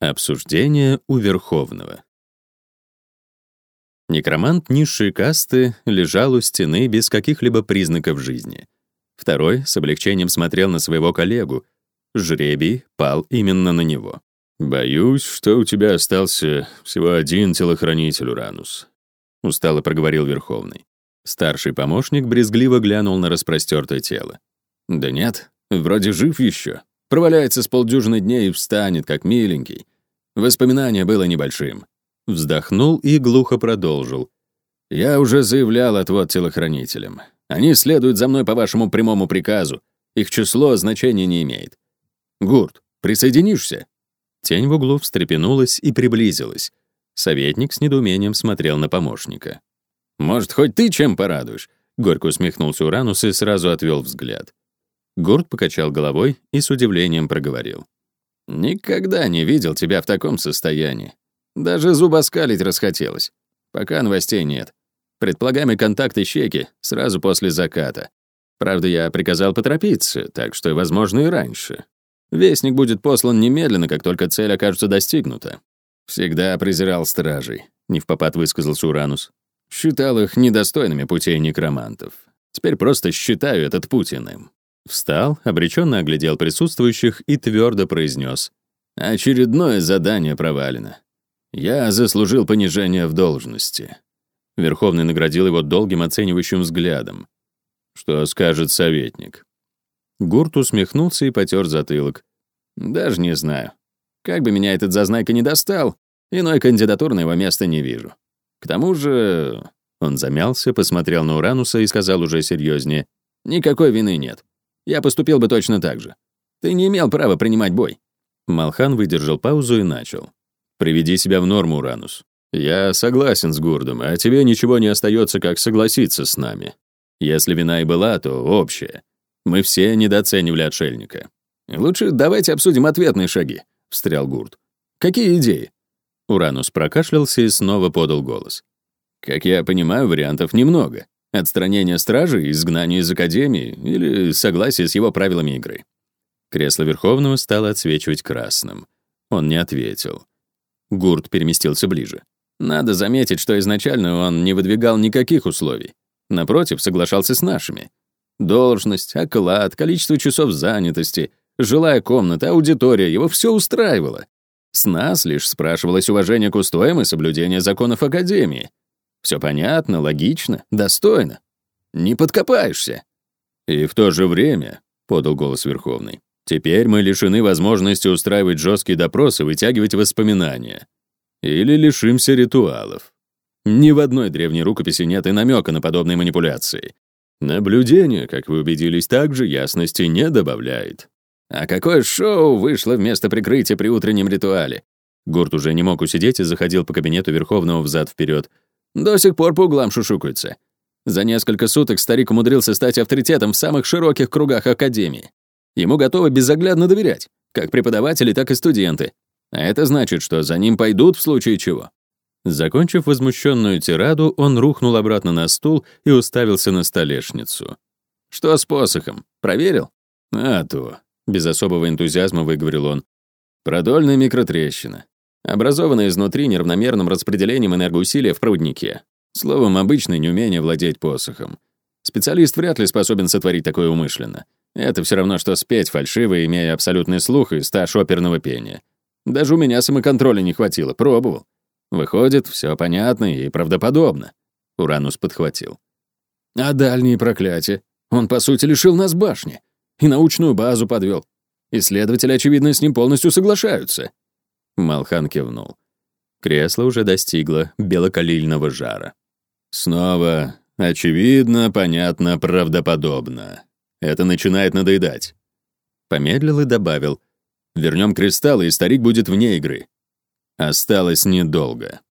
Обсуждение у Верховного. Некромант низшей касты лежал у стены без каких-либо признаков жизни. Второй с облегчением смотрел на своего коллегу. Жребий пал именно на него. «Боюсь, что у тебя остался всего один телохранитель, Уранус», — устало проговорил Верховный. Старший помощник брезгливо глянул на распростертое тело. «Да нет, вроде жив еще. Проваляется с полдюжины дней и встанет, как миленький. Воспоминание было небольшим. Вздохнул и глухо продолжил. «Я уже заявлял отвод телохранителям. Они следуют за мной по вашему прямому приказу. Их число значения не имеет. Гурт, присоединишься?» Тень в углу встрепенулась и приблизилась. Советник с недоумением смотрел на помощника. «Может, хоть ты чем порадуешь?» Горько усмехнулся Уранус и сразу отвел взгляд. Гурт покачал головой и с удивлением проговорил. «Никогда не видел тебя в таком состоянии. Даже зубоскалить расхотелось. Пока новостей нет. Предполагаемый контакт ищейки сразу после заката. Правда, я приказал поторопиться, так что, возможно, и раньше. Вестник будет послан немедленно, как только цель окажется достигнута. Всегда презирал стражей, не в попад высказался Уранус. Считал их недостойными путей некромантов. Теперь просто считаю этот путь иным. Встал, обреченно оглядел присутствующих и твердо произнес. «Очередное задание провалено. Я заслужил понижение в должности». Верховный наградил его долгим оценивающим взглядом. «Что скажет советник?» Гурт усмехнулся и потер затылок. «Даже не знаю. Как бы меня этот зазнайка не достал, иной кандидатур на его место не вижу. К тому же...» Он замялся, посмотрел на Урануса и сказал уже серьезнее. «Никакой вины нет. Я поступил бы точно так же. Ты не имел права принимать бой». Малхан выдержал паузу и начал. «Приведи себя в норму, Уранус. Я согласен с Гурдом, а тебе ничего не остается, как согласиться с нами. Если вина и была, то общая. Мы все недооценивали отшельника. Лучше давайте обсудим ответные шаги», — встрял Гурд. «Какие идеи?» Уранус прокашлялся и снова подал голос. «Как я понимаю, вариантов немного. Отстранение стражи, изгнание из Академии или согласие с его правилами игры. Кресло Верховного стало отсвечивать красным. Он не ответил. Гурт переместился ближе. Надо заметить, что изначально он не выдвигал никаких условий. Напротив, соглашался с нашими. Должность, оклад, количество часов занятости, жилая комната, аудитория, его все устраивало. С нас лишь спрашивалось уважение к устоям и соблюдение законов Академии. Все понятно, логично, достойно. Не подкопаешься. И в то же время, — подал голос Верховный, — теперь мы лишены возможности устраивать жесткие допросы, вытягивать воспоминания. Или лишимся ритуалов. Ни в одной древней рукописи нет и намека на подобные манипуляции. Наблюдение, как вы убедились, также ясности не добавляет. А какое шоу вышло вместо прикрытия при утреннем ритуале? Гурт уже не мог усидеть и заходил по кабинету Верховного взад-вперед. До сих пор по углам шушукаются. За несколько суток старик умудрился стать авторитетом в самых широких кругах Академии. Ему готовы безоглядно доверять, как преподаватели, так и студенты. А это значит, что за ним пойдут в случае чего. Закончив возмущенную тираду, он рухнул обратно на стул и уставился на столешницу. «Что с посохом? Проверил?» «А то», — без особого энтузиазма выговорил он. «Продольная микротрещина образованное изнутри неравномерным распределением энергоусилия в проводнике. Словом, обычное неумение владеть посохом. Специалист вряд ли способен сотворить такое умышленно. Это все равно, что спеть фальшиво, имея абсолютный слух и стаж оперного пения. Даже у меня самоконтроля не хватило, пробовал. Выходит, все понятно и правдоподобно. Уранус подхватил. А дальние проклятия? Он, по сути, лишил нас башни. И научную базу подвел. Исследователи, очевидно, с ним полностью соглашаются. Малхан кивнул. Кресло уже достигло белокалильного жара. Снова очевидно, понятно, правдоподобно. Это начинает надоедать. Помедлил и добавил. Вернем кристаллы, и старик будет вне игры. Осталось недолго.